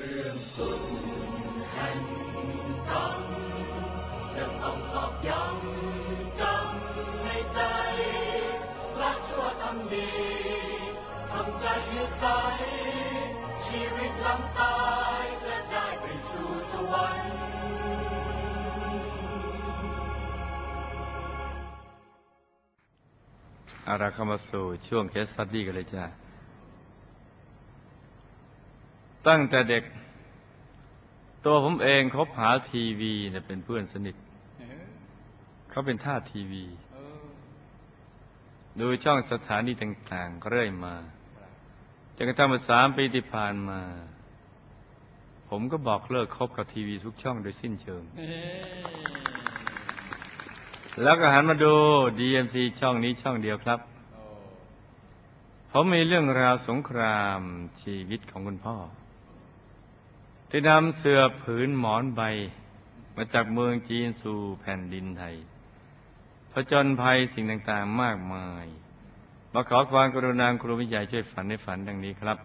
รื่องสุดแห่งกรรมจะต้องตอกย้ำจำในใจรักชั่วทำดีทำใจให้ใสชีวิตหลังตายจะได้ไปสู่สวรรค์อาละเข้ามาสู่ช่วงเคสสตดี้กันเลยจ้า ตั้งแต่เด็ก ตัวผมเองคบหาทีวีเนี่ยเป็นเพื่อนสนิทเขาเป็นท่าทีวี ดูช่องสถานีต่าง ๆ เรื่อยมาจนกระทั่งมาสามปีที่ผ่านมา ผมก็บอกเลิกคบกับทีวีทุกช่องโดยสิ้นเชิง แล้วก็หันมาดู DMC ช่องนี้ช่องเดียวครับผมมีเรื่องราวสงครามชีวิตของคุณพ่อ ที่นำเสื้อผืนหมอนใบ มาจากเมืองจีนสู่แผ่นดินไทยผจญภัยสิ่งต่างๆมากมาย มาขอความกรุณาครูวิจัยช่วยฝันในฝันดังนี้ครับ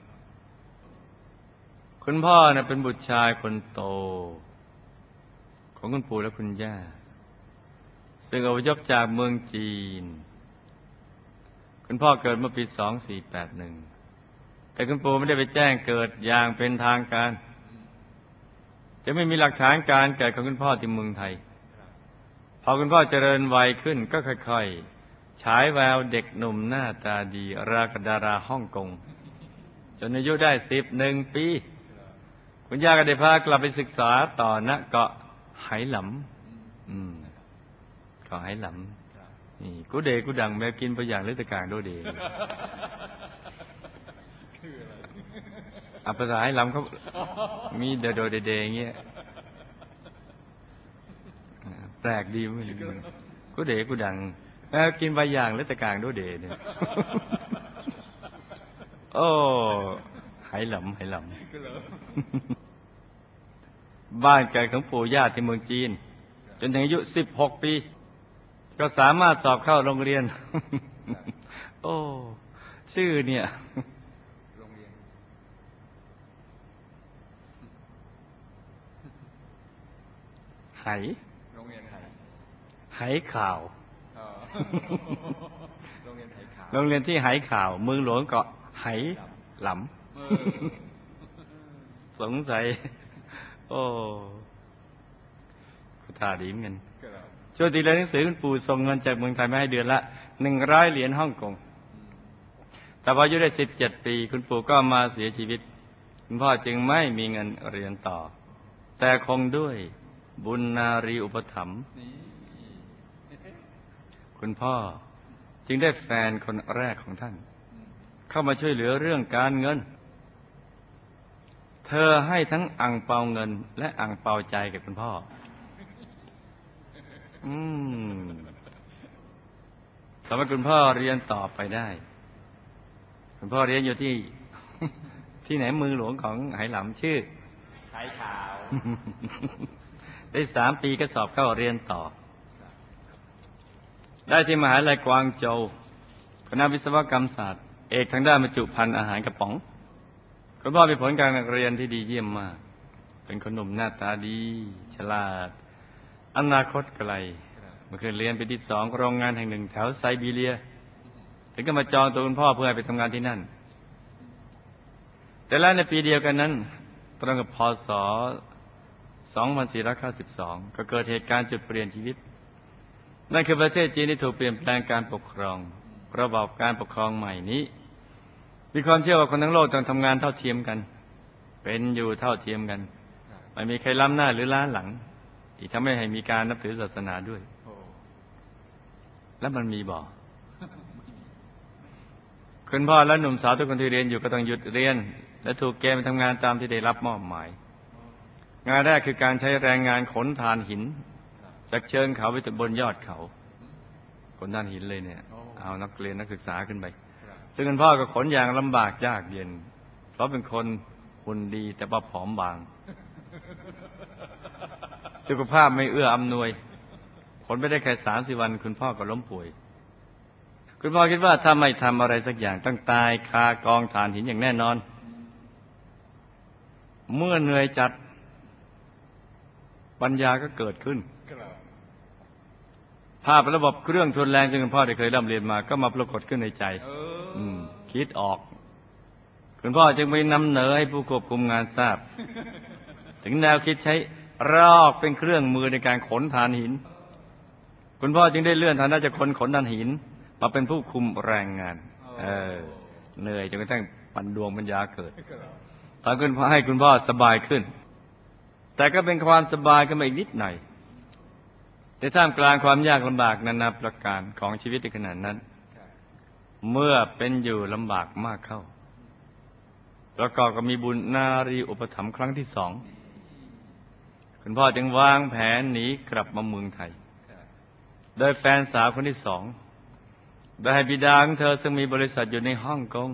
คุณพ่อนะเป็นบุตรชายคนโต ของคุณปู่และคุณย่า ซึ่งอพยพจากเมืองจีน คุณพ่อเกิดเมื่อปี 2481 แต่คุณปู่ไม่ได้ไปแจ้งเกิดอย่างเป็นทางการ จะไม่มีหลักฐานการเกิดของคุณพ่อที่เมืองไทย พอคุณพ่อเจริญวัยขึ้นก็ค่อยๆ ฉายแววเด็กหนุ่มหน้าตาดีรากดาราฮ่องกง จนอายุได้สิบหนึ่งปี คุณย่าก็ได้พากลับไปศึกษาต่อณเกาะไหหลำเกาะไหหลำนี่กูเดกูดังแมวกินไปอย่างฤตกางโดเด อะภาษาไหหลำเขามีเดโดเดเดอย่างเงี้ยแปลกดีมั้ยกูเดกูดังแมวกินไปอย่างฤตะกางโดเดเนี่ยโอ้ไหหลำไหหลำบ้านเกิดของปู่ย่าที่เมืองจีน จนถึงอายุ16ปี ก็สามารถสอบเข้าโรงเรียน โอ้ ชื่อเนี่ย โรงเรียน ไหโรงเรียนไทยไหข่าวเออโรงเรียนไทยขาว โรงเรียนที่ไหข่าว เมืองหลวงเกาะไหหลเออำสงสัย โอ้ก็ท่าดีเหมือนกันก็แล้วช่วงที่เรียนหนังสือคุณปู่ส่งเงินจากเมืองไทยมาให้เดือนละหนึ่งร้อยเหรียญฮ่องกงแต่พออายุได้สิบเจ็ดปี คุณปู่ก็มาเสียชีวิต คุณพ่อจึงไม่มีเงินเรียนต่อ แต่คงด้วย บุญนารีอุปถัมภ์นี่คุณพ่อจึงได้แฟนคนแรกของท่าน เข้ามาช่วยเหลือเรื่องการเงิน เธอให้ทั้งอ่างเปาเงิน และอ่างเปาใจกับคุณพ่อ อืมทำให้คุณพ่อเรียนต่อไปได้ คุณพ่อเรียนอยู่ที่ ที่ไหนเมืองหลวงของไหหลำชื่อไทยขาว ได้สามปีก็สอบเข้าเรียนต่อ ได้ที่มหาลัยกวางโจวคณะวิศวกรรมศาสตร์ เอกทางด้านบรรจุภัณฑ์อาหารกระป๋องคุณพ่อมีผลการเรียนที่ดีเยี่ยมมาก เป็นคนหนุ่มหน้าตาดี ฉลาด อนาคตไกลเมื่อคืนเรียนไปที่สองโรงงานแห่งหนึ่งแถวไซบีเรีย ถึงก็มาจองตัวคุณพ่อเพื่อไปทำงานที่นั่น แต่แล้วในปีเดียวกันนั้นตรงกับพศ 2492 ก็เกิดเหตุการณ์จุดเปลี่ยนชีวิต นั่นคือประเทศจีนที่ถูกเปลี่ยนแปลงการปกครอง ระบอบการปกครองใหม่นี้ มีความเชื่อว่าคนทั้งโลกต้องทำงานเท่าเทียมกัน เป็นอยู่เท่าเทียมกัน ไม่มีใครล้ำหน้าหรือล้าหลัง อีกทำให้ให้มีการนับถือศาสนาด้วย แล้วมันมีบ่คุณพ่อและหนุ่มสาวทุกคนที่เรียนอยู่ก็ต้องหยุดเรียน และถูกเกไปทำงานตามที่ได้รับมอบหมาย งานแรกคือการใช้แรงงานขนถ่านหิน จากเชิงเขาไปจนบนยอดเขา ขนถ่านหินเลยเนี่ย เอานักเรียนนักศึกษาขึ้นไปครับซึ่งคุณพ่อก็ขนอย่างลำบากยากเย็น เพราะเป็นคนหุ่นดีแต่ว่าผอมบาง สุขภาพไม่เอื้ออำนวย ขนไปได้แค่สามสิบวัน คุณพ่อก็ล้มป่วย คุณพ่อคิดว่าถ้าไม่ทำอะไรสักอย่างต้องตายคากองฐานหินอย่างแน่นอน เมื่อเหนื่อยจัด ปัญญาก็เกิดขึ้นครับภาพระบบเครื่องทวนแรงซึ่งคุณพ่อได้เคยร่ำเรียนมา ก็มาปรากฏขึ้นในใจเอออืมคิดออก คุณพ่อจึงไปนำเหนอให้ผู้ควบคุมงานทราบ ถึงแนวคิดใช้รอกเป็นเครื่องมือในการขนถ่านหิน คุณพ่อจึงได้เลื่อนฐานะจากคนขนถ่านหิน มาเป็นผู้คุมแรงงาน เออเหนื่อยจนกระทั่งปันดวงปัญญาเกิดครับตอนคุณพ่อให้คุณพ่อสบายขึ้น แต่ก็เป็นความสบายขึ้นมาอีกนิดหน่อยในท่ามกลางความยากลำบากนานาประการของชีวิตในขณะนั้น เมื่อเป็นอยู่ลำบากมากเข้า แล้วก็ก็มีบุญนารีอุปถัมภ์ครั้งที่สอง คุณพ่อจึงวางแผนหนีกลับมาเมืองไทย โดยแฟนสาวคนที่สองได้ให้บิดาของเธอซึ่งมีบริษัทอยู่ในฮ่องกง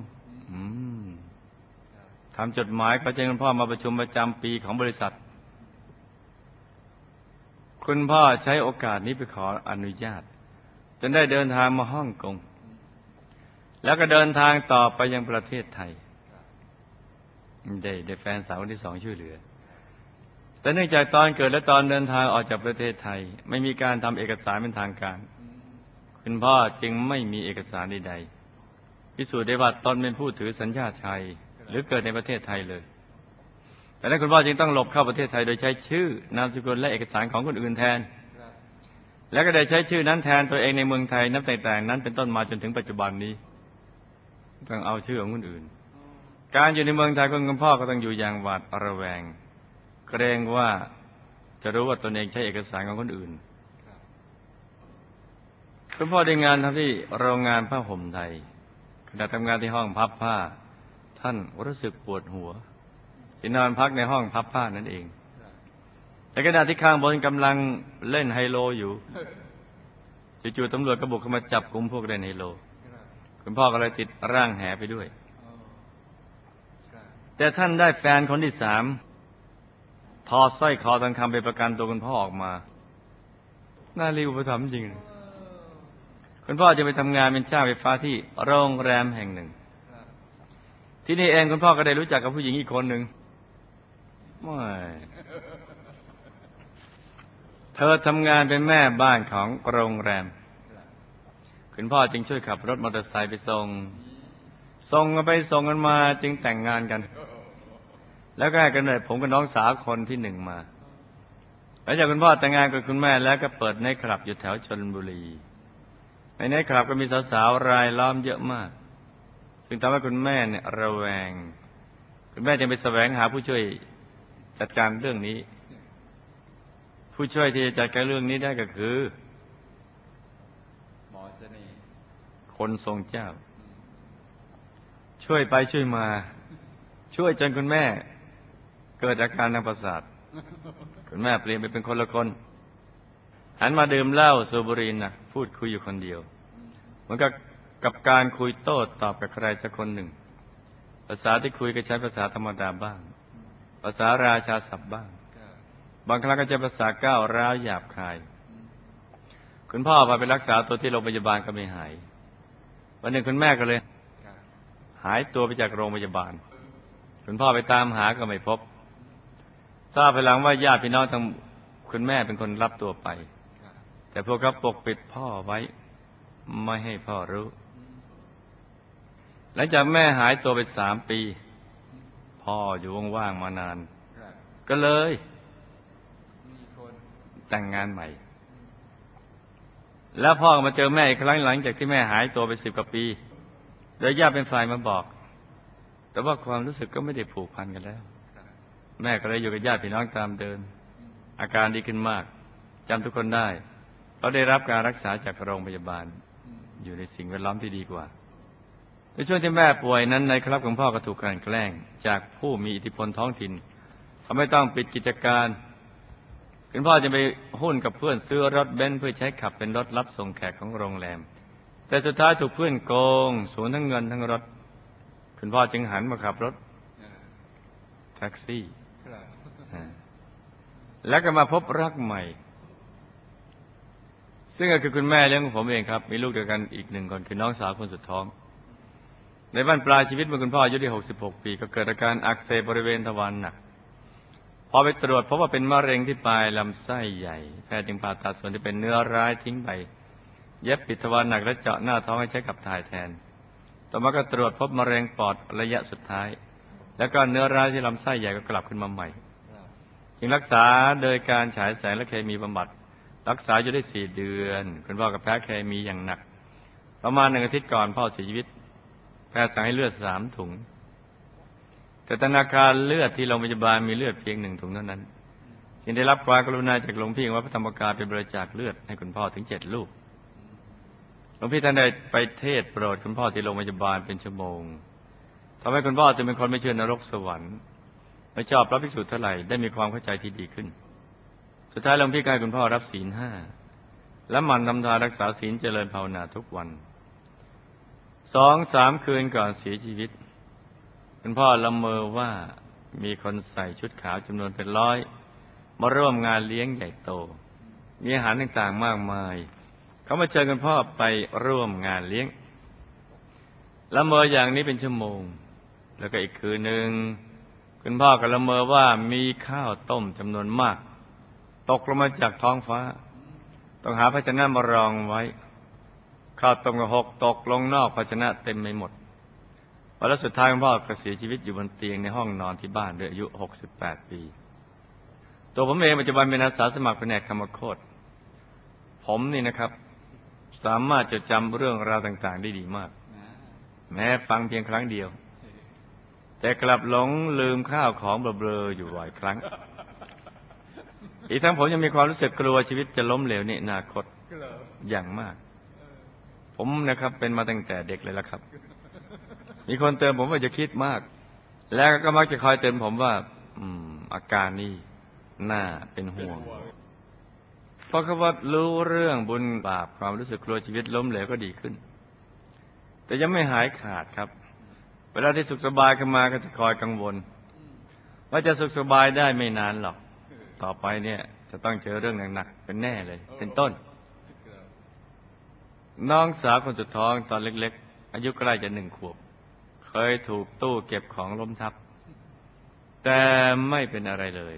ทำจดหมายขอเชิญคุณพ่อมาประชุมประจำปีของบริษัท คุณพ่อใช้โอกาสนี้ไปขออนุญาต จนได้เดินทางมาฮ่องกง แล้วก็เดินทางต่อไปยังประเทศไทย ได้ได้แฟนสาวคนที่สองช่วยเหลือ แต่เนื่องจากตอนเกิดและตอนเดินทางออกจากประเทศไทย ไม่มีการทำเอกสารเป็นทางการ คุณพ่อจึงไม่มีเอกสารใดๆพิสูจน์ได้ว่าตนเป็นผู้ถือสัญชาติไทย หรือเกิดในประเทศไทยเลย แต่นั้นคุณพ่อจึงต้องหลบเข้าประเทศไทยโดยใช้ชื่อนามสกุลและเอกสารของคนอื่นแทนครับแล้วก็ได้ใช้ชื่อนั้นแทนตัวเองในเมืองไทยนับแต่แต่นั้นเป็นต้นมาจนถึงปัจจุบันนี้ ต้องเอาชื่อของคนอื่น การอยู่ในเมืองไทยของคุณพ่อก็ต้องอยู่อย่างหวาดระแวง เกรงว่าจะรู้ว่าตนเองใช้เอกสารของคนอื่นครับคุณพ่อได้งานทำที่โรงงานผ้าห่มไทยขณะทำงานที่ห้องพับผ้า ท่านรู้สึกปวดหัว ที่นอนพักในห้องพับผ้านั่นเองครับในขณะที่ข้างบนกำลังเล่นไฮโลอยู่จู่ๆตำรวจก็บุกเข้ามาจับกลุ่มพวกเล่นไฮโล คุณพ่อก็เลยติดร่างแหไปด้วย แต่ท่านได้แฟนคนที่สามถอดสร้อยคอทองคำไปประกันตัวคุณพ่อออกมา น่ารีอุปถัมภ์จริง คุณพ่อจะไปทำงานเป็นช่างไฟฟ้าที่โรงแรมแห่งหนึ่ง ที่นี่เองคุณพ่อก็ได้รู้จักกับผู้หญิงอีกคนหนึ่ง ไม่เธอทำงานเป็นแม่บ้านของโรงแรม คุณพ่อจึงช่วยขับรถมอเตอร์ไซค์ไปส่ง ส่งกันไปส่งกันมาจึงแต่งงานกัน แล้วก็ให้กำเนิดผมกับน้องสาวคนที่หนึ่งมา หลังจากคุณพ่อแต่งงานกับคุณแม่แล้วก็เปิดในคลับอยู่แถวชลบุรี ในในคลับก็มีสาวๆรายล้อมเยอะมาก ซึ่งทำให้คุณแม่เนี่ยระแวง คุณแม่จึงไปแสวงหาผู้ช่วย จัดการเรื่องนี้ ผู้ช่วยที่จะจัดการเรื่องนี้ได้ก็คือ หมอเสน่ห์คนทรงเจ้า ช่วยไปช่วยมา ช่วยจนคุณแม่ เกิดอาการทางประสาทคุณแม่เปลี่ยนไปเป็นคนละคนหันมาดื่มเหล้าสูบบุหรี่นักพูดคุยอยู่คนเดียวเหมือนกับกับการคุยโต้ตอบกับใครสักคนหนึ่ง ภาษาที่คุยก็ใช้ภาษาธรรมดาบ้าง ภาษาราชาศัพท์บ้าง บางครั้งก็ใช้ภาษาก้าวร้าวหยาบคาย คุณพ่อพาไปรักษาตัวที่โรงพยาบาลก็ไม่หาย วันหนึ่งคุณแม่ก็เลย หายตัวไปจากโรงพยาบาล คุณพ่อไปตามหาก็ไม่พบ ทราบภายหลังว่าญาติพี่น้องทางคุณแม่เป็นคนรับตัวไป แต่พวกเขาปกปิดพ่อไว้ ไม่ให้พ่อรู้ หลังจากแม่หายตัวไปสามปี พ่ออยู่ว่างๆมานานครับก็เลยมีคนแต่งงานใหม่ แล้วพ่อก็มาเจอแม่อีกครั้งหลังจากที่แม่หายตัวไปสิบกว่าปีโดยญาติเป็นฝ่ายมาบอก แต่ว่าความรู้สึกก็ไม่ได้ผูกพันกันแล้วครับแม่ก็เลยอยู่กับญาติพี่น้องตามเดิมอืมอาการดีขึ้นมากจำทุกคนได้เพราะได้รับการรักษาจากโรงพยาบาลอืมอยู่ในสิ่งแวดล้อมที่ดีกว่า ในช่วงที่แม่ป่วยนั้นในครับของพ่อก็ถูกกลั่นแกล้ง จากผู้มีอิทธิพลท้องถิ่นทำให้ต้องปิดกิจการคุณพ่อจะไปหุ้นกับเพื่อนซื้อรถเบนซ์เพื่อใช้ขับเป็นรถรับส่งแขกของโรงแรม แต่สุดท้ายถูกเพื่อนโกงสูญทั้งเงินทั้งรถ คุณพ่อจึงหันมาขับรถอ่าแท็กซี่ครับอ่าแล้วก็มาพบรักใหม่ ซึ่งก็คือคุณแม่เลี้ยงของผมเองครับ มีลูกเดียวกันอีกหนึ่งคนคือน้องสาวคนสุดท้อง ในบ้านปลายชีวิตเมื่อคุณพ่ออายุได้ 66 ปี ก็เกิดอาการอักเสบบริเวณทวารหนักพอไปตรวจพบว่าเป็นมะเร็งที่ปลายลำไส้ใหญ่แพทย์จึงผ่าตัดส่วนที่เป็นเนื้อร้ายทิ้งไป เย็บปิดทวารหนักและเจาะหน้าท้องให้ใช้กับถ่ายแทน ต่อมาก็ตรวจพบมะเร็งปอดระยะสุดท้าย แล้วก็เนื้อร้ายที่ลำไส้ใหญ่ก็กลับขึ้นมาใหม่จึงรักษาโดยการฉายแสงและเคมีบำบัด รักษาอยู่ได้สี่เดือน คุณพ่อกับแพ้เคมีอย่างหนัก ประมาณหนึ่งอาทิตย์ก่อนพ่อเสียชีวิต แพทย์สั่งให้เลือดสามถุง แต่ธนาคารเลือดที่โรงพยาบาลมีเลือดเพียงหนึ่งถุงเท่านั้นจึงได้รับความกรุณาจากหลวงพี่วัดพระธรรมกายเป็นบริจาคเลือดให้คุณพ่อถึงเจ็ดลูกหลวงพี่ท่านได้ไปเทศโปรดคุณพ่อที่โรงพยาบาลเป็นชั่วโมงทำให้คุณพ่อจึงเป็นคนไม่เชื่อนรกสวรรค์ไม่ชอบพระภิกษุเท่าไหร่ได้มีความเข้าใจที่ดีขึ้น สุดท้ายหลวงพี่ก็ให้คุณพ่อรับศีลห้าและมันทำทานรักษาศีลเจริญภาวนาทุกวัน สองสามคืนก่อนเสียชีวิต คุณพ่อละเมอว่ามีคนใส่ชุดขาวจำนวนเป็นร้อย มาร่วมงานเลี้ยงใหญ่โต มีอาหารต่างๆมากมาย เขามาเชิญคุณพ่อไปร่วมงานเลี้ยงละเมออย่างนี้เป็นชั่วโมง แล้วก็อีกคืนหนึ่งคุณพ่อก็ละเมอว่ามีข้าวต้มจำนวนมาก ตกลงมาจากท้องฟ้า ต้องหาภาชนะมารองไว้ ข้าวต้มก็หกตกลงนอกภาชนะเต็มไปหมดวันแล้วสุดท้ายคุณพ่อก็เสียชีวิตอยู่บนเตียงในห้องนอนที่บ้านด้วยอายุ 68 ปี ตัวผมเองปัจจุบันเป็นอาสาสมัครแผนกคำโคตผมนี่นะครับ สามารถจดจำเรื่องราวต่าง ๆ ได้ดีมาก แม้ฟังเพียงครั้งเดียว แต่กลับหลงลืมข้าวของเบลอๆอยู่บ่อยครั้ง อีกทั้งผมยังมีความรู้สึกกลัวชีวิตจะล้มเหลวในอนาคตอย่างมาก ผมนะครับเป็นมาตั้งแต่เด็กเลยละครับ มีคนเตือนผมว่าจะคิดมาก แล้วก็มักจะคอยเตือนผมว่า อืม อาการนี่น่าเป็นห่วง เพราะเขาว่ารู้เรื่องบุญบาปความรู้สึกกลัวชีวิตล้มเหลวก็ดีขึ้น แต่ยังไม่หายขาดครับ เวลาที่สุขสบายขึ้นมาก็จะคอยกังวล ว่าจะสุขสบายได้ไม่นานหรอก ต่อไปเนี่ย จะต้องเจอเรื่องหนักๆเป็นแน่เลย เป็นต้น น้องสาวคนสุดท้องตอนเล็ก ๆ อายุใกล้จะหนึ่งขวบ เคยถูกตู้เก็บของล้มทับ แต่ไม่เป็นอะไรเลย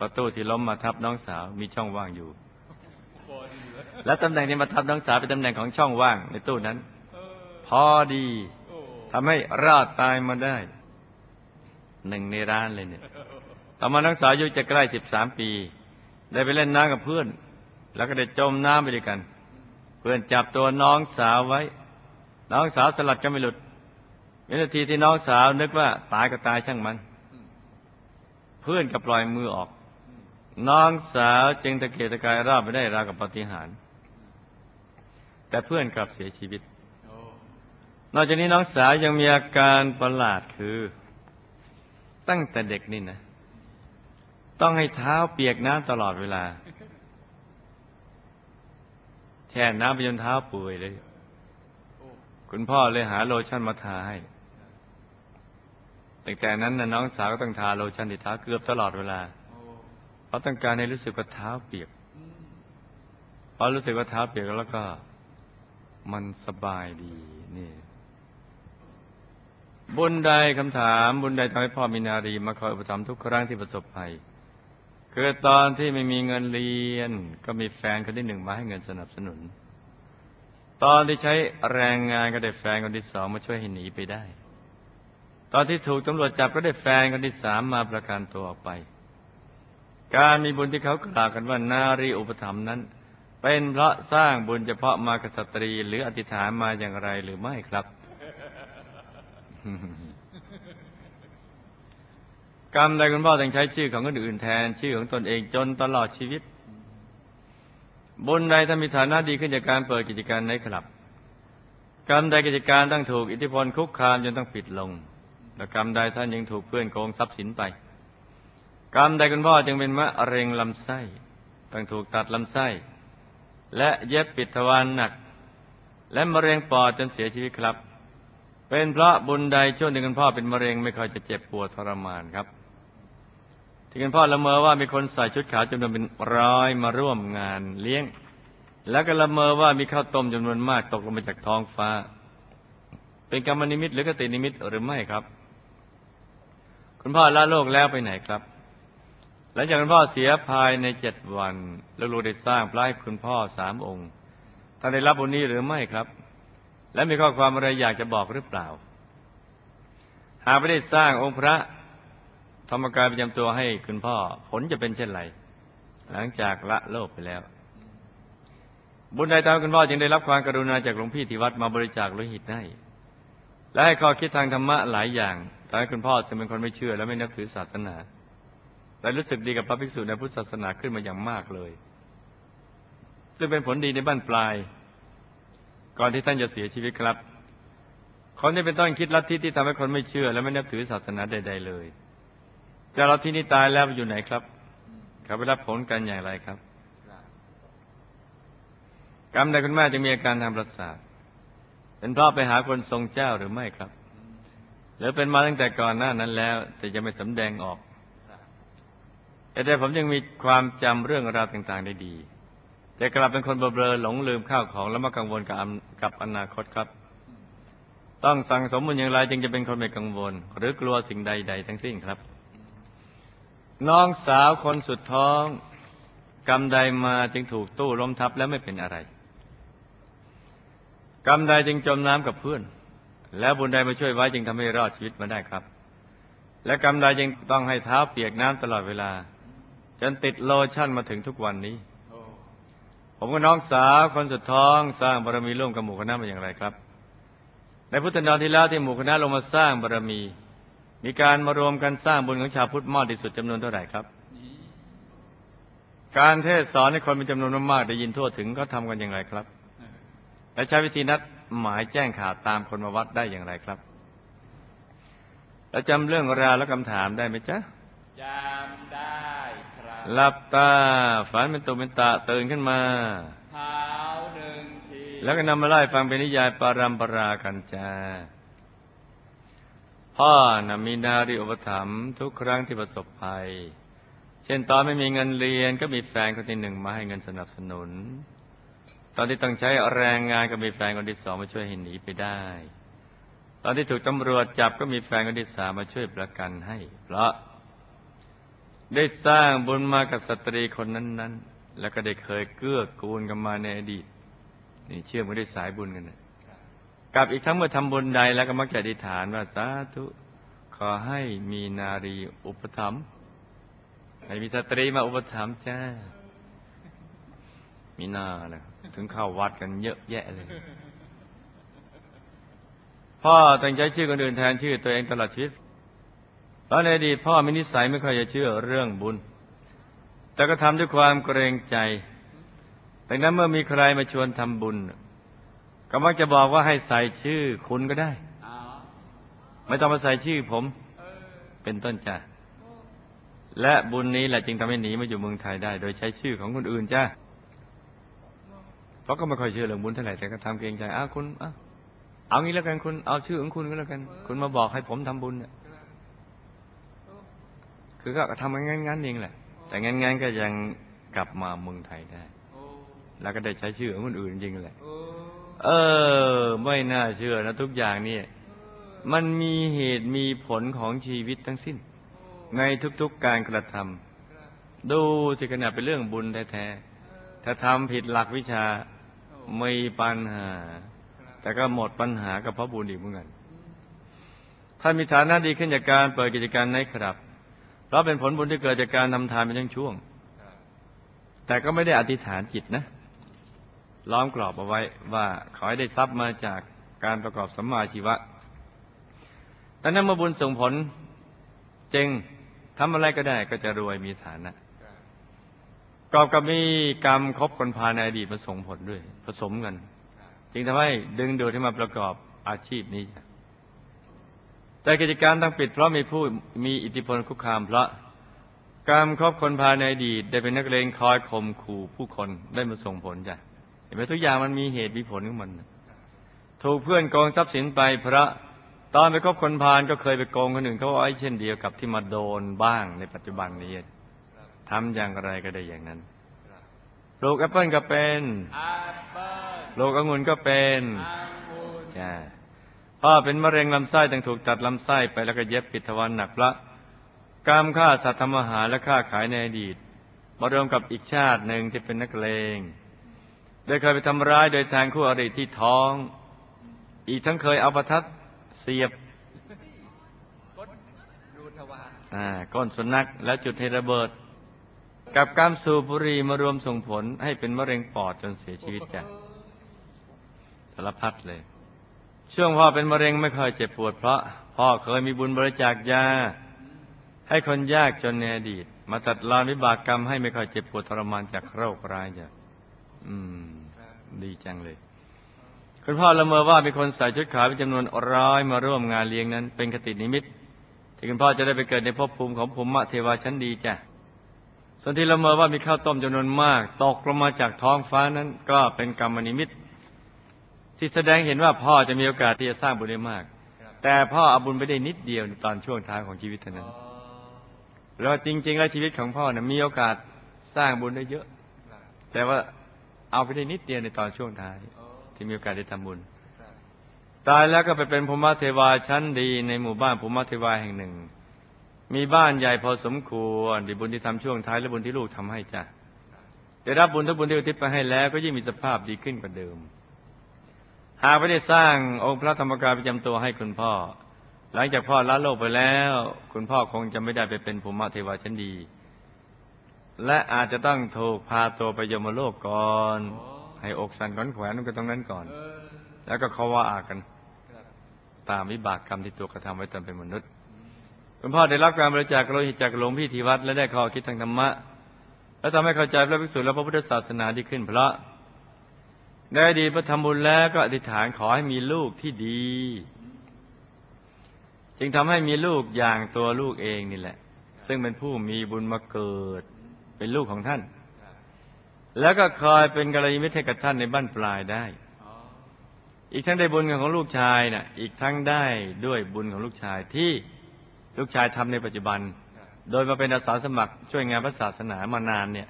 ประตูที่ล้มมาทับน้องสาวมีช่องว่างอยู่ และตำแหน่งที่มาทับน้องสาวเป็นตำแหน่งของช่องว่างในตู้นั้น พอดีทำให้รอดตายมาได้ หนึ่งในร้านเลยเนี่ย ต่อมาน้องสาวอายุจะใกล้สิบสามปี ได้ไปเล่นน้ำกับเพื่อน แล้วก็ได้จมน้ำไปด้วยกัน พื่อนจับตัวน้องสาวไว้ น้องสาวสลัดก็ไม่หลุดวินาทีที่น้องสาวนึกว่าตายก็ตายช่างมัน เพื่อนก็ปล่อยมือออก น้องสาวจึงตะเกียกตะกายรอดไปได้ราวกับปฏิหาร แต่เพื่อนกลับเสียชีวิต นอกจากนี้น้องสาวยังมีอาการประหลาดคือ ตั้งแต่เด็กนี่นะ ต้องให้เท้าเปียกน้ำตลอดเวลา แช่น้ำไปจนเท้าเปื่อยเลย คุณพ่อเลยหาโลชั่นมาทาให้ตั้งแต่นั้นนะน้องสาวก็ต้องทาโลชั่นที่เท้าเกือบตลอดเวลา เพราะต้องการให้รู้สึกว่าเท้าเปียกพอรู้สึกว่าเท้าเปียกแล้วก็ มันสบายดีนี่ บุญใดคำถาม บุญใดทำให้พ่อมีนารีมาคอยอุปถัมภ์ทุกครั้งที่ประสบภัย คือตอนที่ไม่มีเงินเรียน ก็มีแฟนคนที่หนึ่งมาให้เงินสนับสนุน ตอนที่ใช้แรงงานก็ได้แฟนคนที่สองมาช่วยให้หนีไปได้ ตอนที่ถูกตำรวจจับก็ได้แฟนคนที่สามมาประกันตัวออกไป การมีบุญที่เขากล่าวกันว่านารีอุปถัมภ์นั้น เป็นเพราะสร้างบุญเฉพาะมากษัตรีหรืออธิษฐานมาอย่างไรหรือไม่ครับ กรรมใดคุณพ่อต้องใช้ชื่อของคนอื่นแทนชื่อของตนเองจนตลอดชีวิต บุญใดถ้ามีฐานะดีขึ้นจากการเปิดกิจการในคลับ กรรมใดกิจการต้องถูกอิทธิพลคุกคามจนต้องปิดลง และกรรมใดท่านยังถูกเพื่อนโกงทรัพย์สินไป กรรมใดคุณพ่อจึงเป็นมะเร็งลำไส้ต้องถูกตัดลำไส้ และเย็บปิดทวารหนัก และมะเร็งปอดจนเสียชีวิตครับเป็นเพราะบุญใดช่วงที่คุณพ่อเป็นมะเร็งไม่ค่อยจะเจ็บปวดทรมานครับ ที่คุณพ่อละเมอว่ามีคนใส่ชุดขาวจำนวนเป็นร้อยมาร่วมงานเลี้ยง แล้วก็ละเมอว่ามีข้าวต้มจำนวนมากตกลงมาจากท้องฟ้า เป็นกรรมนิมิตหรือกตินิมิตหรือไม่ครับ คุณพ่อละโลกแล้วไปไหนครับหลังจากคุณพ่อเสียภายในเจ็ดวันแลูกได้สร้างพระให้คุณพ่อสามองค์ท่านได้รับบุญนี้หรือไม่ครับ และมีข้อความอะไรอยากจะบอกหรือเปล่า หากไม่ได้สร้างองค์พระ ธรรมกายประจำตัวให้คุณพ่อ ผลจะเป็นเช่นไร หลังจากละโลกไปแล้ว บุญใดทำให้คุณพ่อจึงได้รับความกรุณาจากหลวงพี่ที่วัดมาบริจาคโลหิตให้และให้ข้อคิดทางธรรมะหลายอย่างทำให้คุณพ่อจะเป็นคนไม่เชื่อ และไม่นับถือศาสนาและรู้สึกดีกับพระภิกษุในพุทธศาสนาขึ้นมาอย่างมากเลย ซึ่งเป็นผลดีในบ้านปลาย ก่อนที่ท่านจะเสียชีวิตครับคนที่เป็นต้นคิดลัทธิที่ทำให้คนไม่เชื่อ และไม่นับถือศาสนาใด ๆ เลย แต่เราที่นี่ตายแล้วอยู่ไหนครับเขาไปรับผลกันอย่างไรครับครับกรรมใดคุณแม่จึงมีอาการทางประสาทเป็นเพราะไปหาคนทรงเจ้าหรือไม่ครับหรือเป็นมาตั้งแต่ก่อนหน้านั้นแล้ว แต่จะไม่สำแดงออกครับแต่แต่ผมยังมีความจำเรื่องราวต่างๆได้ดี แต่กลับเป็นคนเบลอๆหลงลืมข้าวของแล้วมากังวลกับอำกับอนาคตครับ ต้องสั่งสมบุญอย่างไรจึงจะเป็นคนไม่กังวล หรือกลัวสิ่งใด ๆ ทั้งสิ้นครับ น้องสาวคนสุดท้อง กรรมใดมาจึงถูกตู้ล้มทับแล้วไม่เป็นอะไร กรรมใดจึงจมน้ำกับเพื่อน แล้วบุญใดมาช่วยไว้จึงทำให้รอดชีวิตมาได้ครับ และกรรมใดจึงต้องให้เท้าเปียกน้ำตลอดเวลา จนติดโลชั่นมาถึงทุกวันนี้ ผมกับน้องสาวคนสุดท้องสร้างบารมีร่วมกับหมู่คณะมาอย่างไรครับ ในพุทธนอนที่แล้วที่หมู่คณะลงมาสร้างบารมี มีการมารวมกันสร้างบุญของชาวพุทธมากที่สุดจำนวนเท่าไหร่ครับนี่การเทศสอนให้คนมีจำนวนมากๆได้ยินทั่วถึงก็ทำกันอย่างไรครับ และใช้วิธีนัดหมายแจ้งข่าวตามคนมาวัดได้อย่างไรครับ แล้วจำเรื่องราวและคำถามได้ไหมจ๊ะจำได้ครับหลับตาฝันเป็นตุเป็นตะตื่นขึ้นมาเท้าหนึ่งทีแล้วก็นำมาไล่ฟังเป็นนิยายปารัมปรากันจา พ่อนะมีนารีอุปถัมภ์ทุกครั้งที่ประสบภัย เช่นตอนไม่มีเงินเรียนก็มีแฟนคนที่หนึ่งมาให้เงินสนับสนุน ตอนที่ต้องใช้แรงงานก็มีแฟนคนที่สองมาช่วยให้หนีไปได้ ตอนที่ถูกตำรวจจับก็มีแฟนคนที่สามมาช่วยประกันให้ เพราะ ได้สร้างบุญมากับสตรีคนนั้น ๆ แล้วก็ได้เคยเกื้อกูลกันมาในอดีต นี่เชื่อมกันด้วยสายบุญกันนะ กับอีกทั้งเมื่อทำบุญใดแล้วก็มักจะอธิษฐานว่าสาธุ ขอให้มีนารีอุปถัมภ์ให้มีสตรีมาอุปถัมภ์จ้ามีหน้านะถึงเข้าวัดกันเยอะแยะเลย พ่อตั้งใจชื่อคนอื่นแทนชื่อตัวเองตลอดชีวิตเพราะในอดีตพ่อมีนิสัยไม่ค่อยจะเชื่อเรื่องบุญ แต่ก็ทำด้วยความเกรงใจดังนั้นเมื่อมีใครมาชวนทำบุญ ก็มักจะบอกว่าให้ใส่ชื่อคุณก็ได้เอาไม่ต้องมาใส่ชื่อผมเออเป็นต้นจ้ะและบุญนี้แหละจึงทำให้หนีมาอยู่เมืองไทยได้ โดยใช้ชื่อของคนอื่นจ้ะเพราะก็ไม่ค่อยเชื่อเรื่องบุญเท่าไหร่แต่ก็ทำเกรงใจอ้าวคุณอ้าวเอางี้แล้วกันคุณเอาชื่อของคุณก็แล้วกัน คุณมาบอกให้ผมทำบุญเนี่ยคือก็ทำงั้นงั้นๆเองแหละ แต่งั้นงั้นๆก็ยังกลับมาเมืองไทยได้โอ้แล้วก็ได้ใช้ชื่อของคนอื่นจริงๆแหละโอ้ เออ ไม่น่าเชื่อนะทุกอย่างเนี่ย มันมีเหตุมีผลของชีวิตทั้งสิ้น ในทุกๆการกระทำดูสิขนาดเป็นเรื่องบุญแท้ๆถ้าทำผิดหลักวิชาไม่ปัญหา แต่ก็หมดปัญหากับพระบุญอีกเหมือนกันท่านมีฐานะดีขึ้นจากการเปิดกิจการในครับ เพราะเป็นผลบุญที่เกิดจากการทำทานเป็นช่วง แต่ก็ไม่ได้อธิษฐานจิตนะ ล้อมกรอบเอาไว้ว่าขอให้ได้ทรัพย์มาจากการประกอบสัมมาชีวะต่นั้นเมื่อบุญส่งผลจริงทำอะไรก็ได้ก็จะรวยมีฐานะกอบกับมีกรรมครบคนพาในอดีตมาส่งผลด้วย ผสมกัน จึงทำให้ดึงดูดให้มาประกอบอาชีพนี้ แต่กิจการต้องปิดเพราะมีผู้มีอิทธิพลคุกคามเพราะกรรมครบคนพาในอดีตได้เป็นนักเลงคอยข่มขู่ผู้คนได้มาส่งผลจ้ะ เห็นไหมทุกอย่างมันมีเหตุมีผลของมัน ถูกเพื่อนโกงทรัพย์สินไปพระตอนไปคบคนพาลก็เคยไปโกงคนอื่นเขาไว้เช่นเดียวกับที่มาโดนบ้างในปัจจุบันนี้ทำอย่างไรก็ได้อย่างนั้นปลูกแอปเปิลก็เป็นแอปเปิ้ลปลูกองุ่นก็เป็นองุ่พ่อเป็นมะเร็งลำไส้ต้องถูกตัดลำไส้ไปแล้วก็เย็บปิดทวารหนักพระกรรมฆ่าสัตว์ทำอาหารและฆ่าขายในอดีตมารวมกับอีกชาติหนึ่งที่เป็นนักเลง โดยเคยไปทำร้ายโดยแทงคู่อริที่ท้อง อีกทั้งเคยเอาประทัดเสียบก้นรูทวารอ่าก้นสุนัขและจุดให้ระเบิด กับการสูบบุหรี่มารวมส่งผลให้เป็นมะเร็งปอดจนเสียชีวิตจ้ะสารพัดเลย ช่วงพ่อเป็นมะเร็งไม่ค่อยเจ็บปวดเพราะ พ่อเคยมีบุญบริจาคยา ให้คนยากจนในอดีต มาตัดรอนวิบากกรรมให้ไม่ค่อยเจ็บปวดทรมานจากโรคร้ายจ้ะ อืม ดีจังเลย คุณพ่อละเมอว่ามีคนใส่ชุดขาวเป็นจำนวนร้อยมาร่วมงานเลี้ยงนั้น เป็นคตินิมิตที่คุณพ่อจะได้ไปเกิดในภพภูมิของภูมิเทวาชั้นดีจ้ะส่วนที่ละเมอว่ามีข้าวต้มจำนวนมาก ตกลงมาจากท้องฟ้านั้น ก็เป็นกรรมนิมิต ที่แสดงเห็นว่าพ่อจะมีโอกาสที่จะสร้างบุญได้มาก แต่พ่อเอาบุญไปได้นิดเดียวในตอนช่วงท้ายของชีวิตเท่านั้นแล้วจริง ๆ แล้วชีวิตของพ่อเนี่ยมีโอกาสสร้างบุญได้เยอะ แต่ว่า เอาไปได้นิดเดียวในตอนช่วงท้ายโอ้ที่มีโอกาสได้ทำบุญครับตายแล้วก็ไปเป็นภูมิเทวาชั้นดีในหมู่บ้านภูมิเทวาแห่งหนึ่ง มีบ้านใหญ่พอสมควรดีบุญที่ทำช่วงท้ายและบุญที่ลูกทำให้จ้ะได้รับบุญทุกบุญที่อุทิศไปให้แล้ว ก็ยิ่งมีสภาพดีขึ้นกว่าเดิม หากไม่ได้สร้างองค์พระธรรมกายประจำตัวให้คุณพ่อ หลังจากพ่อละโลกไปแล้ว คุณพ่อคงจะไม่ได้ไปเป็นภูมิเทวาชั้นดี และอาจจะต้องถูกพาตัวไปยมโลกก่อน ให้อกสั่นขวัญแขวนกันตรงนั้นก่อนออแล้วก็เขาว่าอากัน ตามวิบากกรรมที่ตัวกระทำไว้ตอนเป็นมนุษย์คุณพ่อได้รับการบริจาคโลหิตจากหลวงพี่ทีวัดและได้ข้อคิดทางธรรมะ และทำให้เข้าใจพระภิกษุและพระพุทธศาสนาดีขึ้นเพราะได้ดีพระทำบุญแล้วก็อธิษฐานขอให้มีลูกที่ดี จึงทำให้มีลูกอย่างตัวลูกเองนี่แหละ ซึ่งเป็นผู้มีบุญมาเกิด เป็นลูกของท่าน แล้วก็คอยเป็นกัลยาณมิตรให้กับท่านในบ้านปลายได้ อีกทั้งได้บุญของลูกชายน่ะ อีกทั้งได้ด้วยบุญของลูกชายที่ลูกชายทำในปัจจุบัน โดยมาเป็นอาสาสมัครช่วยงานพระศาสนามานานเนี่ย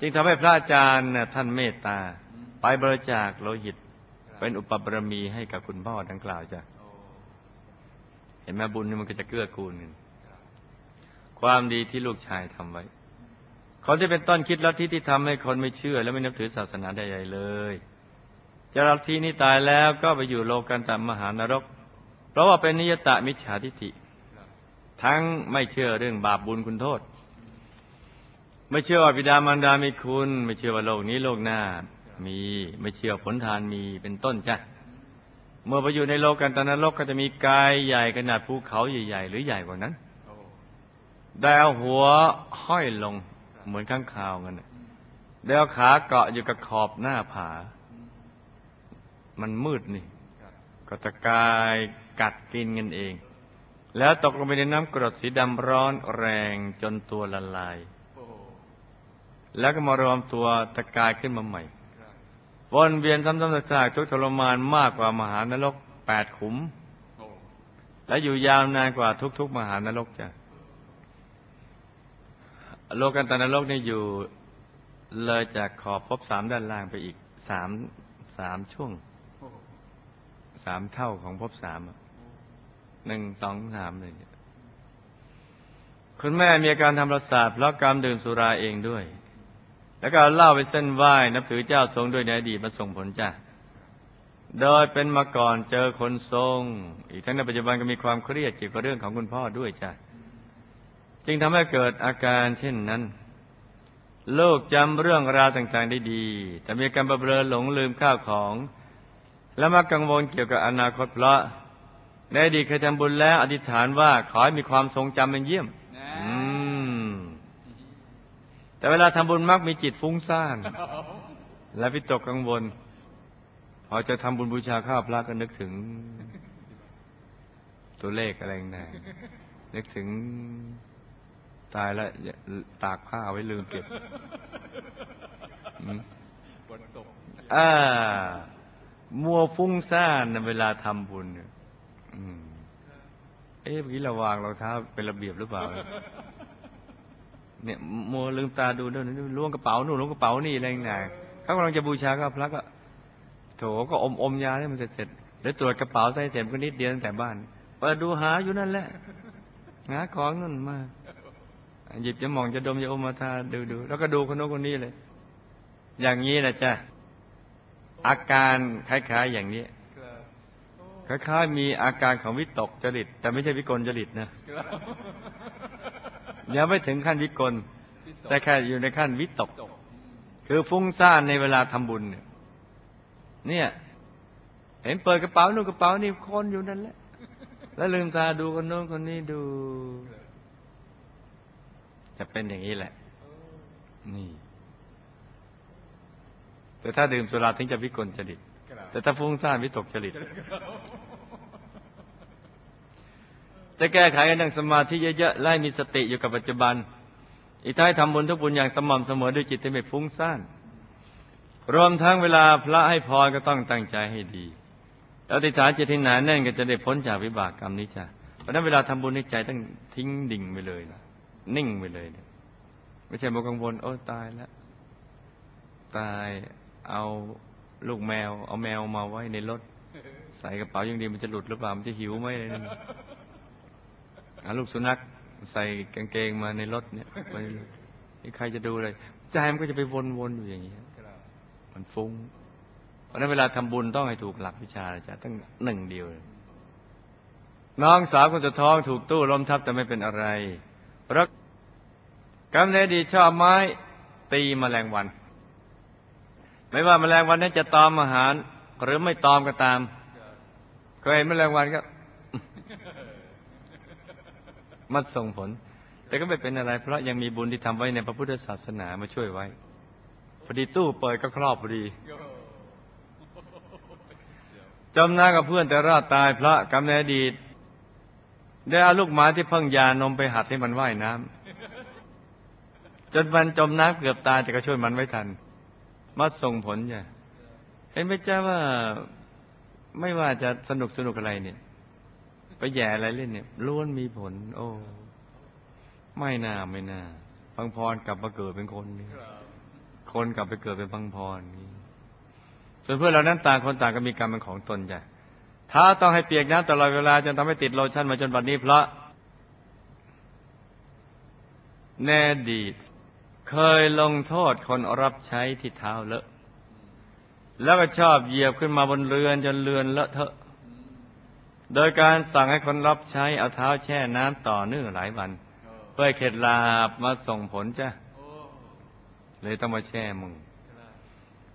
จึงทำให้พระอาจารย์ท่านเมตตา ไปบริจาคโลหิต เป็นอุปบารมีให้กับคุณพ่อดังกล่าวจ้ะเห็นไหมบุญนี่มันก็จะเกื้อกูลกันครับความดีที่ลูกชายทำไว้ คนที่เป็นต้นคิดลัทธิที่ทำให้คนไม่เชื่อ และไม่นับถือศาสนาใดๆเลยจะลัทธินี้ตายแล้วก็ไปอยู่โลกันตามมหานรก เพราะว่าเป็นนิยตะมิจฉาทิฏฐิ ทั้งไม่เชื่อเรื่องบาปบุญคุณโทษ ไม่เชื่อว่าบิดามารดามีคุณ ไม่เชื่อว่าโลกนี้โลกหน้ามีไม่เชื่อผลทานมีเป็นต้นจ้ะเมื่อไปอยู่ในโลกกันตนรกก็จะมีกายใหญ่ขนาดภูเขาใหญ่ๆหรือใหญ่กว่านั้น ได้เอาหัวห้อยลง เหมือนข้างคาวกันน่ะอืมได้เอาขาเกาะอยู่กับขอบหน้าผา มันมืดนี่ครับก็ตะกายกัดกินกันเอง แล้วตกลงไปในน้ำกรดสีดำร้อนแรงจนตัวละลาย แล้วก็มารวมตัวตะกายขึ้นมาใหม่วนเวียนซ้ำๆซากๆทุกทรมานมากกว่ามหานรกแปดขุม และอยู่ยาวนานกว่าทุก ๆ มหานรกจ้ะ โลกันตนรกนี่อยู่เลยจากขอบภพสามด้านล่างไปอีกสามสามช่วงสามเท่าของภพสามหนึ่งสองสามเลยเนี่ยคุณแม่มีอาการทำประสาทเพราะการดื่มสุราเองด้วย แล้วก็เอาเหล้าไปเส้นไหว้ นับถือเจ้าทรงด้วยในอดีตมาส่งผลจ้ะโดยเป็นมาก่อนเจอคนทรง อีกทั้งในปัจจุบันก็มีความเครียดเกี่ยวกับเรื่องของคุณพ่อด้วยจ้ะ จึงทำให้เกิดอาการเช่นนั้น ลูกจำเรื่องราวต่างๆได้ดี แต่มีอาการเบลอหลงลืมข้าวของ และมากังวลเกี่ยวกับอนาคตเพราะในอดีตเคยทำบุญแล้วอธิษฐานว่าขอให้มีความทรงจำเป็นเยี่ยมอืมแต่เวลาทำบุญมักมีจิตฟุ้งซ่าน และวิตกกังวล พอจะทำบุญบูชาข้าวพระก็นึกถึง ตัวเลขอะไรต่านึกถึง ตายแล้วตากผ้าไว้ลืมเก็บฝนตกอ่า มัวฟุ้งซ่านนเวลาทำบุญเนี่ยเอ๊ะเมื่อกี้เราวางรองเท้าเป็นระเบียบหรือเปล่า เนี่ย มัวลืมตาดูด้วยนี่ล้วงกระเป๋าหนูนล้วงกระเป๋านี่อะไรอย่างเงี้ยเขากำลังจะบูชาก็พระก็โถก็อมอมยาให้มันเสร็จเสร็จแล้วตรวจกระเป๋าใส่เสร็จก็นิดเดียวตั้งแต่บ้านเปิดดูหาอยู่นั่นแหละหาของนั่นมา หยิบจะมองจะดมจะอมมาทาดูดูแล้วก็ดูคนโน้นคนนี้เลย อย่างนี้แหละจ้ะอาการคล้ายๆอย่างนี้คล้ายๆมีอาการของวิตกจริต แต่ไม่ใช่วิกลจริตนะยังไม่ถึงขั้นวิกล แต่แค่อยู่ในขั้นวิตกตกคือฟุ้งซ่านในเวลาทำบุญเนี่ยเนี่ย เห็นเปิดกระเป๋านู่นกระเป๋านี่คนอยู่นั่นแหละ แล้วลืมตาดูคนโน้นคนนี้ดู จะเป็นอย่างนี้แหละ นี่ แต่ถ้าดื่มสุราถึงจะวิกลจริตครับแต่ถ้าฟุ้งซ่านวิตกจริต จะแก้ไขกันนั่งสมาธิเยอะๆไล่มีสติอยู่กับปัจจุบัน อีกท้ายทำบุญทุกบุญอย่างสม่ำเสมอด้วยจิตที่ไม่ฟุ้งซ่าน รวมทั้งเวลาพระให้พรก็ต้องตั้งใจให้ดีแล้วติฐานจิตที่หนาแน่นก็จะได้พ้นจากวิบากกรรมนี้จ้ะเพราะฉะนั้นเวลาทำบุญในใจต้องทิ้งดิ่งไปเลยนะ นิ่งไปเลยไม่ใช่มากังวลโอ้ตายแล้ว ตายเอาลูกแมว เอาแมวมาไว้ในรถ ใส่กระเป๋ายังดีมันจะหลุดหรือเปล่ามันจะหิวไหมอะไรนั่นเอาลูกสุนัขใส่กางเกงมาในรถเนี่ยไม่ใครจะดูเลยใจมันก็จะไปวนๆอยู่อย่างนี้มันฟุ้ง เพราะนั้นเวลาทำบุญต้องให้ถูกหลักวิชาจะต้องหนึ่งเดียวยน้องสาวคนจะท้องถูกตู้ล้มทับแต่ไม่เป็นอะไร ราะกำเนิดดีชอบไม้ ตีแมลงวัน ไม่ว่าแมลงวันนั้นจะตอมอาหาร หรือไม่ตอมก็ตาม เคยเห็นแมลงวันก็มันส่งผล แต่ก็ไม่เป็นอะไร เพราะยังมีบุญที่ทำไว้ในพระพุทธศาสนามาช่วยไว้พอดีตู้เปิดก็ครอบพอดีโย่จมน้ำกับเพื่อนแต่รอดตายพระกำเนิดอดีต ได้เอาลูกหมาที่เพิ่งยานมไปหัดให้มันว่ายน้ำจนมันจมน้ำเกือบตายแต่ก็ช่วยมันไว้ทันมาส่งผลจ้ะเห็นไหมจ้าว่าไม่ว่าจะสนุกสนุกอะไรเนี่ย ไปแย่อะไรเล่นเนี่ยล้วนมีผล โอ้ไม่น่าไม่น่าพังพรกลับมาเกิดเป็นคนนี่ครับคนกลับไปเกิดเป็นพังพรนี่ส่วนเพื่อนเรานั้นต่างคนต่างก็มีกรรมเป็นของตนจ้ะ ถ้าต้องให้เปียกน้ำตลอดเวลาจนทำให้ติดโลชั่นมาจนบัดนี้เพราะแน่ดีตเคยลงโทษคนรับใช้ที่เท้าเลอะแล้วก็ชอบเหยียบขึ้นมาบนเรือนจนเรือนเลอะเทอะ โดยการสั่งให้คนรับใช้เอาเท้าแช่น้ำต่อเนื่องหลายวัน เพื่อเข็ดลาบมาส่งผลจ้ะเลยต้องมาแช่มึง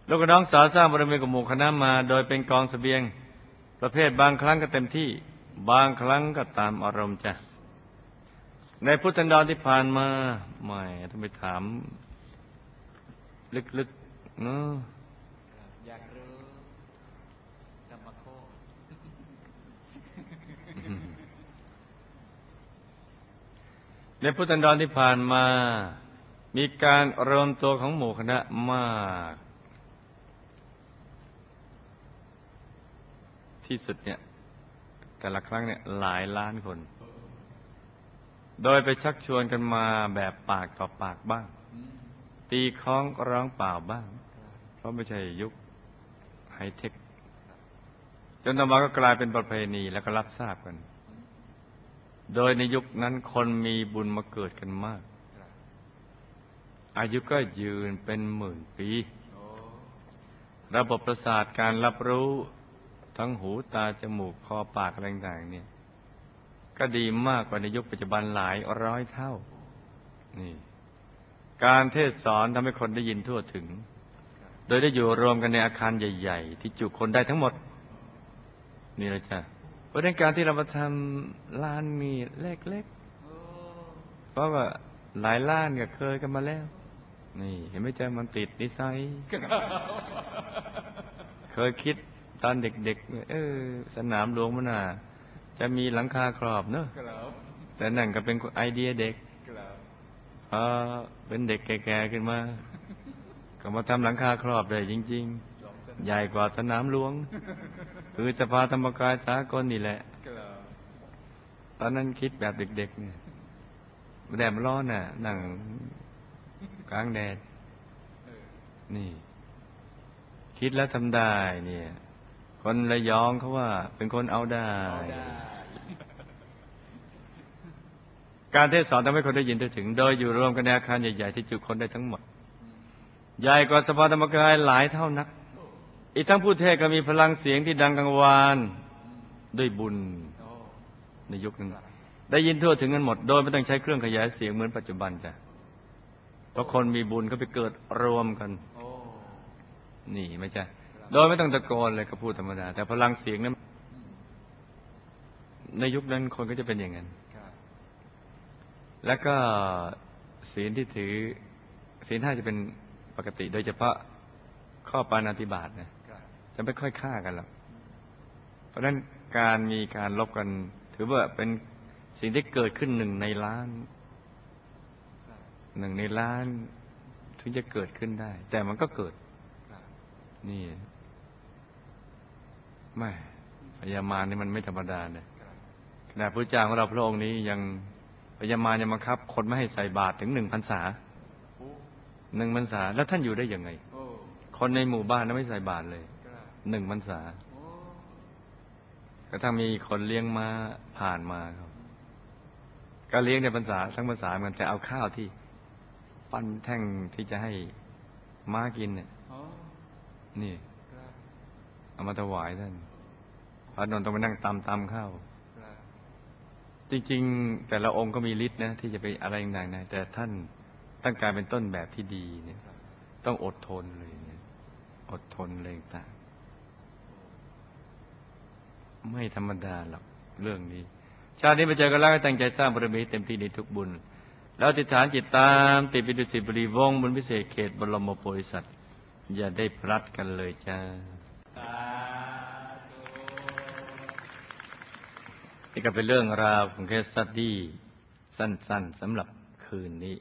ลูกกับน้องสาวสร้างบารมีกับหมู่คณะมา โดยเป็นกองเสบียง ประเภทบางครั้งก็เต็มที่ บางครั้งก็ตามอารมณ์จ้ะ ในพุทธันดรที่ผ่านมาไม่ต้องไปถาม ลึกๆเนอะครับอยากรู้ธรรมโคตรในพุทธันดรที่ผ่านมา มีการรวมตัวของหมู่คณะมาก ที่สุดเนี่ย แต่ละครั้งเนี่ยหลายล้านคน โดยไปชักชวนกันมาแบบปากต่อปากบ้าง ตีคล้องร้องเปล่าบ้าง เพราะไม่ใช่ยุคไฮเทคจนต่อมาก็กลายเป็นประเพณีแล้วก็รับทราบกัน โดยในยุคนั้นคนมีบุญมาเกิดกันมาก อายุก็ยืนเป็นหมื่นปี ระบบประสาทการรับรู้ ทั้งหูตาจมูกคอปากอะไรต่างๆเนี่ย ก็ดีมากกว่าในยุคปัจจุบันหลายร้อยเท่า นี่ การเทศสอนทำให้คนได้ยินทั่วถึง โดยได้อยู่รวมกันในอาคารใหญ่ ๆ ที่จุคนได้ทั้งหมด นี่แหละจ้ะเพราะในการที่เรามาทำล้านมีเล็กๆเพราะว่าหลายล้านก็เคยกันมาแล้ว นี่ เห็นไหมจ๊ะมันติดนิสัย เคยคิด ตอนเด็กๆ เออ สนามหลวงมันน่ะจะมีหลังคาครอบเนอะครับแต่นั่นก็เป็นไอเดียเด็กครับพอเป็นเด็กแก่ๆขึ้นมา ก็มาทำหลังคาครอบได้จริงลองสๆใหญ่กว่าสนามหลวง คือสภาธรรมกายสากลนี่แหละครับตอนนั้นคิดแบบเด็ก ๆ เนี่ยแดดมันร้อนน่ะ นั่งกลางแดดเออนี่ คิดแล้วทำได้เนี่ย คนระยองเขาว่า เป็นคนเอาได้เอาได้ การเทศสอนทำให้คนได้ยินได้ถึง โดยอยู่รวมกันในอาคารใหญ่ ๆ ที่จุคนได้ทั้งหมด ใหญ่กว่าสภาธรรมกายหลายเท่านัก อีกทั้งผู้เทศก็มีพลังเสียงที่ดังกังวานด้วยบุญโอ้ในยุคนั้นได้ยินทั่วถึงกันหมด โดยไม่ต้องใช้เครื่องขยายเสียงเหมือนปัจจุบันจ้ะเพราะคนมีบุญเขาไปเกิดรวมกันโอ้นี่ไม่ใช่ โดยไม่ต้องตะโกนเลยก็พูดธรรมดา แต่พลังเสียงนั้น ในยุคนั้นคนก็จะเป็นอย่างนั้นแล้วก็ศีลที่ถือ ศีลห้าจะเป็นปกติ โดยเฉพาะข้อปานาติบาตนะจะไม่ค่อยฆ่ากันหรอกเพราะนั้นการมีการลบกัน ถือว่าเป็นสิ่งที่เกิดขึ้นหนึ่งในล้านหนึ่งในล้าน ถึงจะเกิดขึ้นได้ แต่มันก็เกิดนี่ ไม่พยามารนี่มันไม่ธรรมดาเนี่ยครับขณะพระเจ้าของเราพระองค์นี้ยังพยามารยังบังคับ คนไม่ให้ใส่บาตรถึงหนึ่งพรรษาโอ้หนึ่งพรรษา แล้วท่านอยู่ได้ยังไงโอ้คนในหมู่บ้านนั้นไม่ใส่บาตรเลยครับหนึ่งพรรษาโอ้กระทั่งมีคนเลี้ยงม้าผ่านมาครับ ก็เลี้ยงในพรรษาทั้งพรรษาเหมือนแต่เอาข้าวที่ปั้นแท่งที่จะให้ม้ากินเนี่ยโอ้นี่ครับเอามาถวายท่าน พระนนท์ต้องไปนั่งตำตำข้าวจริง ๆ แต่ละองค์ก็มีฤทธิ์นะ ที่จะไปอะไรต่างๆนะแต่ท่านตั้งการเป็นต้นแบบที่ดีเนี่ยต้องอดทนเลยเนี่ยอดทนเลยต่างไม่ธรรมดาหรอกเรื่องนี้ ชาตินี้มาเจอกันแล้วก็ตั้งใจสร้างบารมีเต็มที่ในทุกบุญ แล้วติดฐานจิตตามติดปิดุสิบริวงศ์บนพิเศษเขตบรมโพธิสัตว์ อย่าได้พลัดกันเลยจ้า นี่ก็เป็นเรื่องราวของเคสสตดี้สั้นๆสำหรับคืนนี้